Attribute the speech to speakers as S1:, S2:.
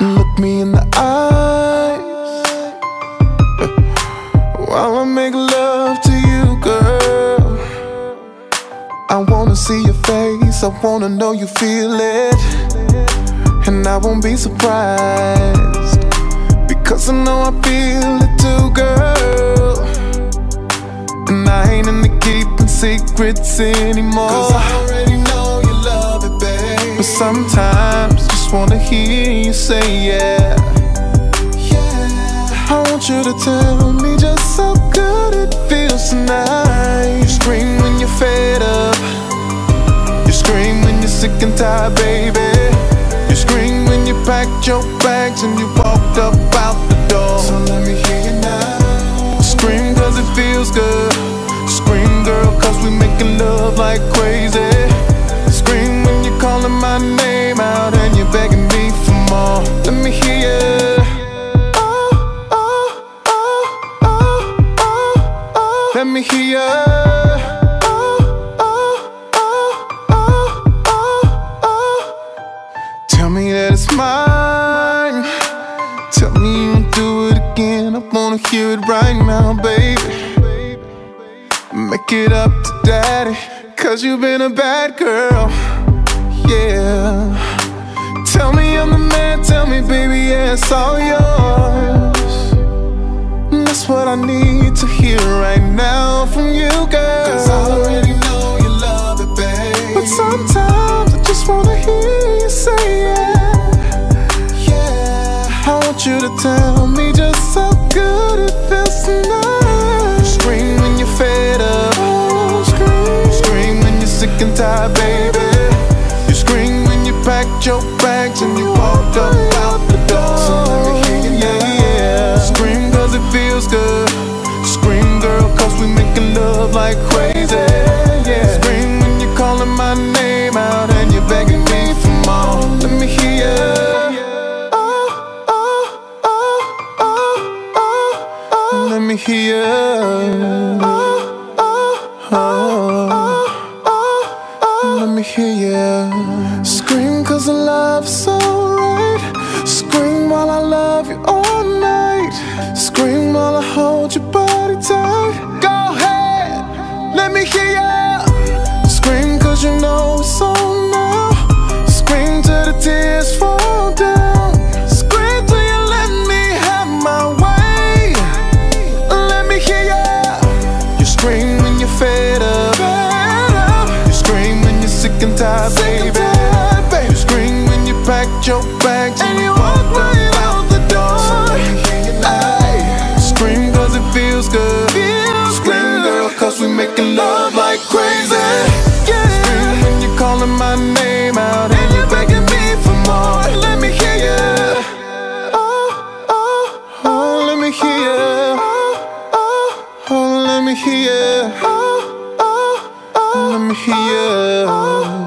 S1: me in the eyes while I make love to you, girl. I wanna see your face, I wanna know you feel it, and I won't be surprised because I know I feel it too, girl. And I ain't into keeping secrets anymore.
S2: Cause I already know you love it, babe.
S1: But sometimes just wanna hear you say yeah.
S2: Yeah.
S1: I want you to tell me just how good it feels tonight. You scream when you're fed up. You scream when you're sick and tired, baby. You scream when you packed your bags and you walked up out the door.
S2: So let me hear you now.
S1: Scream cause it feels good. Scream, girl, cause we making love like crazy. Tell me that it's mine. Tell me you won't do it again. I wanna hear it right now, baby. Make it up to daddy, cause you've been a bad girl. Yeah. Tell me I'm the man, tell me, baby, yeah, it's all. What I need to hear right now from you, girl.
S2: Cause I already know you love it, babe.
S1: But sometimes I just wanna hear you say yeah.
S2: yeah.
S1: I want you to tell me just how good it feels tonight. Scream when you're fed up. Oh, scream. Scream when you're sick and tired, baby. You scream when you packed your bags and you walked up out the door. Like crazy. Yeah. Scream when you're calling my name out and you're begging me for more. Let me hear. Oh, oh, oh, oh, oh, oh. Let me hear. Oh, oh, oh, oh, oh. Let me hear you. Scream cause the love's so right. Scream while I love you all packed your bags and you walked right out the door.
S2: So let me hear you now.
S1: Ay, Scream cause it feels good. Scream, girl, cause we making love like crazy. Scream when you're calling my name out and you're begging me for more. Let me hear you. Oh, oh, oh, let me hear you. Oh oh, oh, oh, oh, let me hear you. Oh, oh, oh, let me hear you.